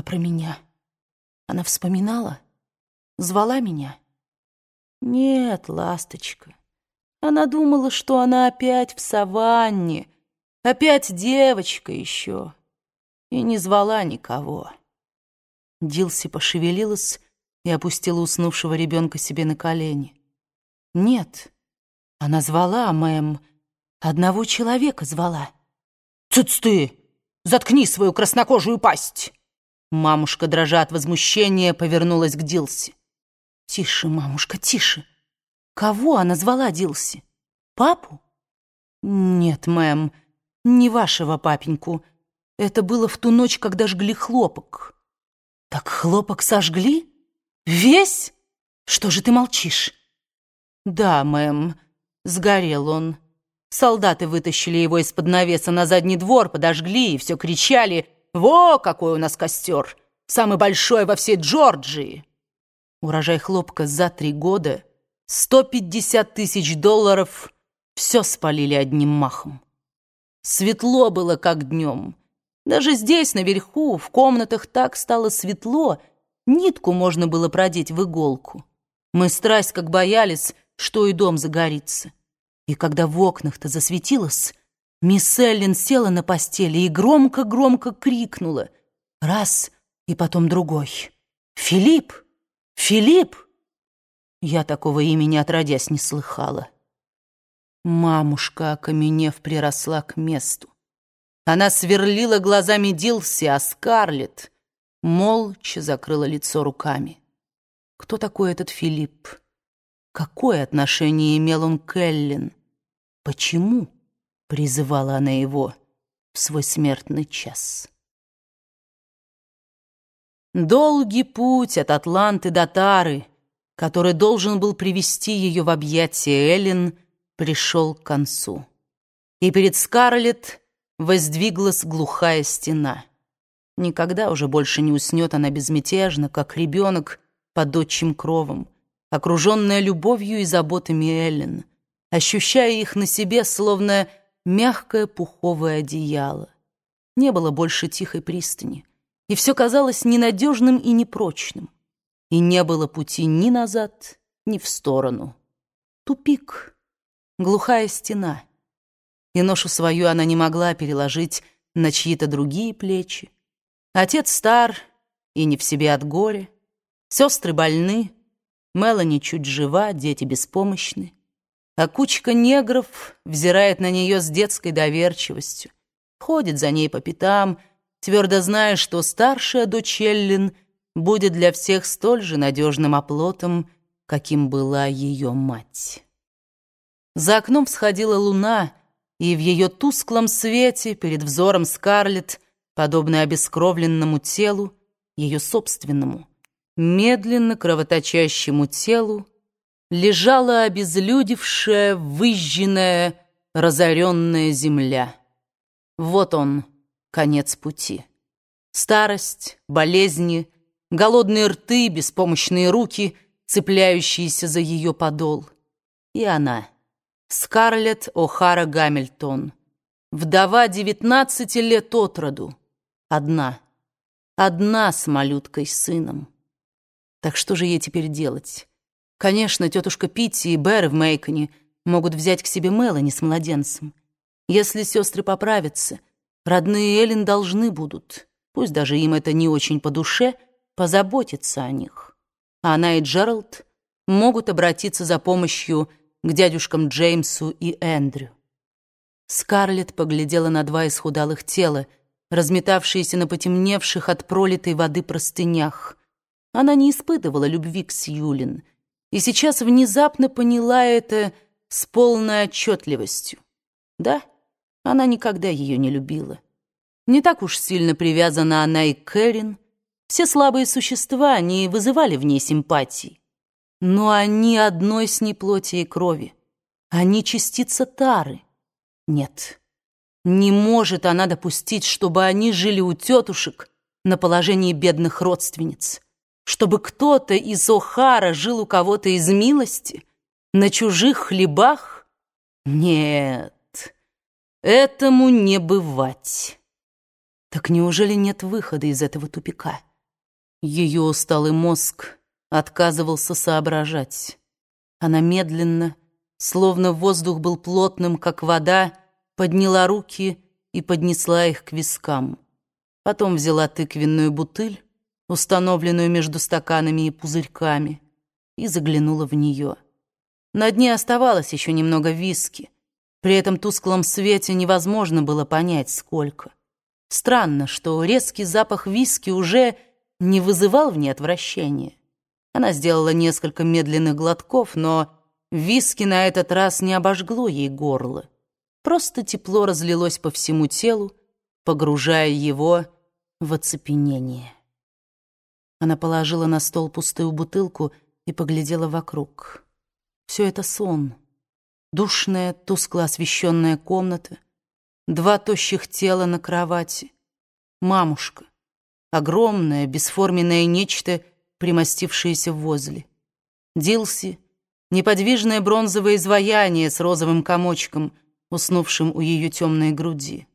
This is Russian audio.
А про меня? Она вспоминала? Звала меня? Нет, ласточка. Она думала, что она опять в саванне, опять девочка еще, и не звала никого. Дилси пошевелилась и опустила уснувшего ребенка себе на колени. Нет, она звала, мэм, одного человека звала. «Цыц ты! Заткни свою краснокожую пасть!» Мамушка, дрожа от возмущения, повернулась к Дилси. «Тише, мамушка, тише! Кого она звала Дилси? Папу?» «Нет, мэм, не вашего папеньку. Это было в ту ночь, когда жгли хлопок». «Так хлопок сожгли? Весь? Что же ты молчишь?» «Да, мэм, сгорел он». Солдаты вытащили его из-под навеса на задний двор, подожгли и все кричали «Во, какой у нас костер! Самый большой во всей Джорджии!» Урожай хлопка за три года, 150 тысяч долларов, все спалили одним махом. Светло было, как днем. Даже здесь, наверху, в комнатах так стало светло, нитку можно было продеть в иголку. Мы страсть как боялись, что и дом загорится. И когда в окнах-то засветилось, мисс Эллен села на постели и громко-громко крикнула. Раз и потом другой. «Филипп! Филипп!» Я такого имени отродясь не слыхала. Мамушка, окаменев, приросла к месту. Она сверлила глазами Дилси, а Скарлетт молча закрыла лицо руками. Кто такой этот Филипп? Какое отношение имел он к Эллен? Почему призывала она его в свой смертный час? Долгий путь от Атланты до Тары, который должен был привести ее в объятия Эллен, пришел к концу. И перед Скарлетт воздвиглась глухая стена. Никогда уже больше не уснет она безмятежно, как ребенок под отчим кровом, окруженная любовью и заботами Эллен — ощущая их на себе, словно мягкое пуховое одеяло. Не было больше тихой пристани, и все казалось ненадежным и непрочным. И не было пути ни назад, ни в сторону. Тупик, глухая стена. И ношу свою она не могла переложить на чьи-то другие плечи. Отец стар и не в себе от горя. Сестры больны, Мелани чуть жива, дети беспомощны а кучка негров взирает на нее с детской доверчивостью, ходит за ней по пятам, твердо зная, что старшая дочь Эллин будет для всех столь же надежным оплотом, каким была ее мать. За окном всходила луна, и в ее тусклом свете перед взором Скарлетт, подобно обескровленному телу, ее собственному, медленно кровоточащему телу, лежала обезлюдевшая, выжженная, разоренная земля. Вот он, конец пути. Старость, болезни, голодные рты, беспомощные руки, цепляющиеся за ее подол. И она, Скарлетт О'Хара Гамильтон, вдова девятнадцати лет от роду, одна, одна с малюткой сыном. Так что же ей теперь делать? Конечно, тетушка Питти и Бэр в Мейконе могут взять к себе Мелани с младенцем. Если сестры поправятся, родные Эллен должны будут, пусть даже им это не очень по душе, позаботиться о них. А она и Джеральд могут обратиться за помощью к дядюшкам Джеймсу и Эндрю. Скарлетт поглядела на два исхудалых тела, разметавшиеся на потемневших от пролитой воды простынях. Она не испытывала любви к Сьюлин — и сейчас внезапно поняла это с полной отчетливостью. Да, она никогда ее не любила. Не так уж сильно привязана она и к Кэрин. Все слабые существа не вызывали в ней симпатии. Но они одной с ней плоти и крови. Они частица Тары. Нет, не может она допустить, чтобы они жили у тетушек на положении бедных родственниц чтобы кто-то из Охара жил у кого-то из милости, на чужих хлебах? Нет, этому не бывать. Так неужели нет выхода из этого тупика? Ее усталый мозг отказывался соображать. Она медленно, словно воздух был плотным, как вода, подняла руки и поднесла их к вискам. Потом взяла тыквенную бутыль, установленную между стаканами и пузырьками, и заглянула в нее. На дне оставалось еще немного виски. При этом тусклом свете невозможно было понять, сколько. Странно, что резкий запах виски уже не вызывал в ней отвращения. Она сделала несколько медленных глотков, но виски на этот раз не обожгло ей горло. Просто тепло разлилось по всему телу, погружая его в оцепенение. Она положила на стол пустую бутылку и поглядела вокруг. Все это сон. Душная, тускло освещенная комната, два тощих тела на кровати, мамушка, огромное, бесформенное нечто, примостившееся возле. Дилси, неподвижное бронзовое изваяние с розовым комочком, уснувшим у ее темной груди.